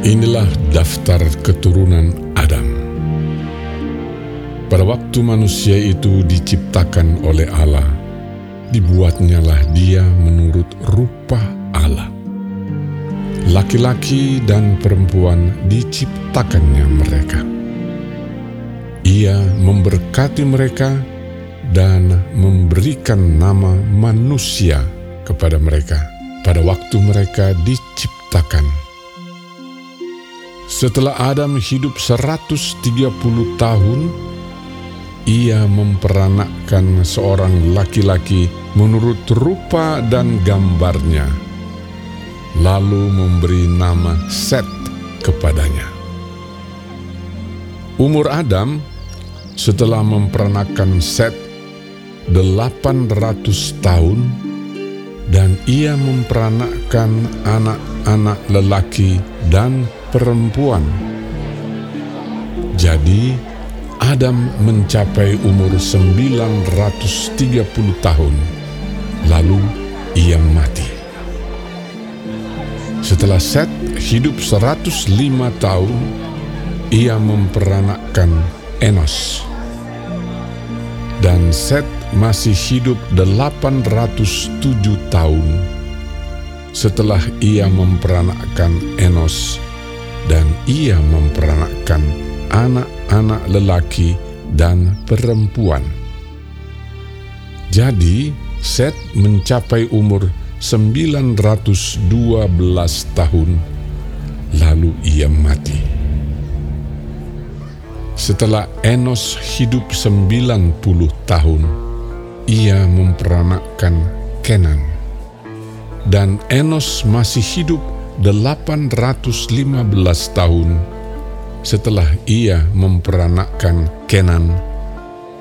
Inilah daftar keturunan Adam. Pada waktu manusia itu diciptakan oleh Allah, dibuatnyalah dia menurut rupa Allah. Laki-laki dan perempuan diciptakannya mereka. Ia memberkati mereka dan memberikan nama manusia kepada mereka pada waktu mereka diciptakan setelah Adam hidup 130 tahun, ia memperanakkan seorang laki-laki menurut rupa dan gambarnya, lalu memberi nama Set kepadanya. Umur Adam setelah memperanakkan Set 800 tahun dan ia memperanakkan anak-anak lelaki dan perempuan. Jadi, Adam mencapai umur 930 tahun, lalu ia mati. Setelah Set hidup 105 tahun, ia memperanakkan Enos. Dan Set masih hidup 807 tahun setelah ia memperanakkan Enos dan ia memperanakkan anak-anak lelaki dan perempuan. Jadi, Set mencapai umur 912 tahun, lalu ia mati. Setelah Enos hidup 90 tahun, ia memperanakkan Kenan. Dan Enos masih hidup 815 tahun setelah ia memperanakkan Kenan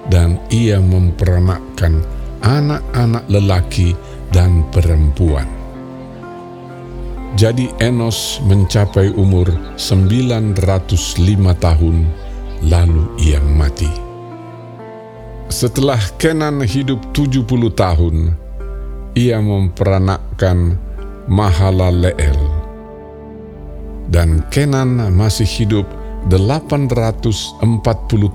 dan ia memperanakkan anak-anak lelaki dan perempuan. Jadi Enos mencapai umur 905 tahun lalu ia mati. Setelah Kenan hidup 70 tahun, ia memperanakkan Mahalaleel dan Kenan masih hidup 840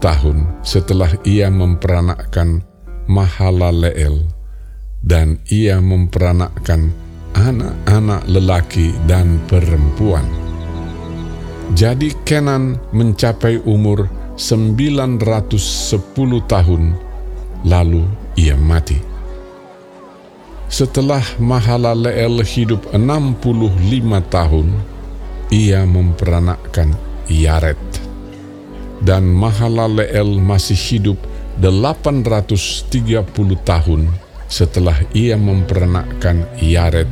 tahun setelah ia memperanakkan Mahalaleel dan ia memperanakkan anak-anak lelaki dan perempuan. Jadi Kenan mencapai umur 910 tahun lalu ia mati. Setelah Mahalaleel hidup 65 tahun, ia memperanakkan Yaret. Dan Mahalaleel masih hidup 830 tahun setelah ia memperanakkan Yaret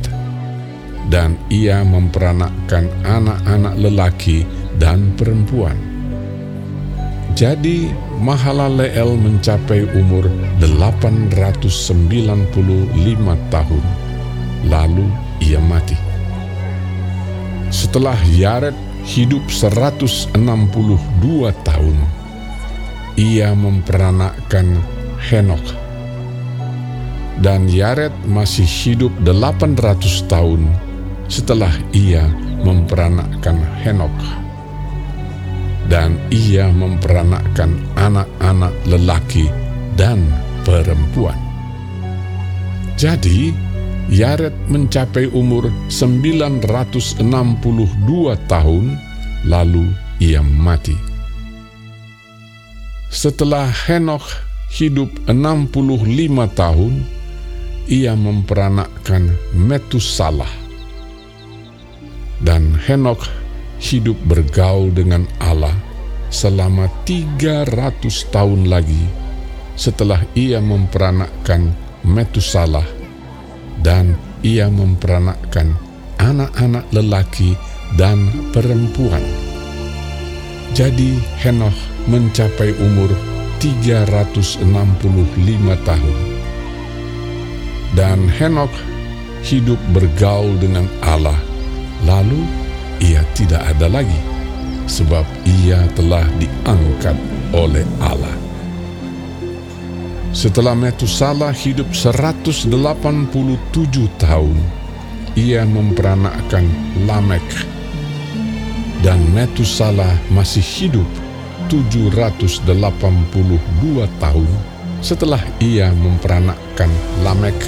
dan ia memperanakkan anak-anak lelaki dan perempuan. Jadi Mahalaleel mencapai umur 895 tahun, lalu ia mati. Setelah Yared hidup 162 tahun, ia memperanakkan Henok. Dan Yared masih hidup 800 tahun setelah ia memperanakkan Henok. Dan ia memperanakkan anak-anak lelaki dan perempuan. Jadi, Yared mencapai umur 962 tahun, lalu ia mati. Setelah Henokh hidup 65 tahun, ia memperanakkan Metusalah. Dan Henokh hidup bergaul dengan Allah selama 300 tahun lagi setelah ia memperanakkan Metusalah dan ia memperanakkan anak-anak lelaki dan perempuan. Jadi Henoch mencapai umur 365 tahun. Dan Henoch hidup bergaul dengan Allah, lalu ia tidak ada lagi, sebab ia telah diangkat oleh Allah. Setelah Metusala hidup 187 tahun, ia memperanakkan Lamek. Dan Metusala masih hidup 782 tahun setelah ia memperanakkan Lamek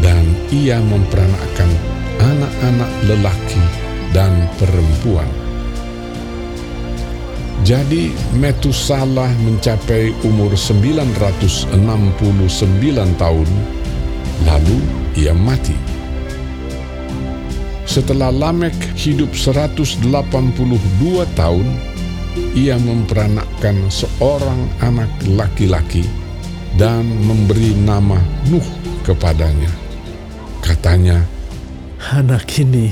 dan ia memperanakkan anak-anak lelaki dan perempuan. Jadi Metusala mencapai umur 969 tahun, lalu ia mati. Setelah Lamek hidup 182 tahun, ia memperanakkan seorang anak laki-laki dan memberi nama Nuh kepadanya. Katanya, Anak ini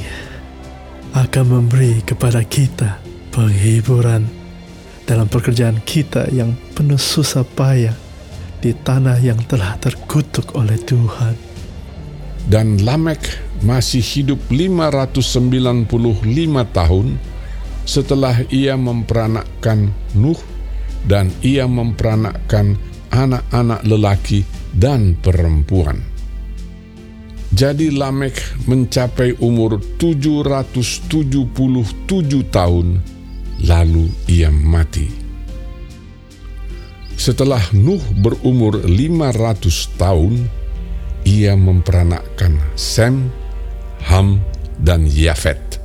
akan memberi kepada kita penghiburan dalam pekerjaan kita yang penuh susah payah di tanah yang telah terkutuk oleh Tuhan. Dan Lamek masih hidup 595 tahun setelah ia memperanakkan Nuh dan ia memperanakkan anak-anak lelaki dan perempuan. Jadi Lamek mencapai umur 777 tahun lalu ia mati. Setelah Nuh berumur 500 tahun, ia memperanakkan Sem, Ham, dan Yafet.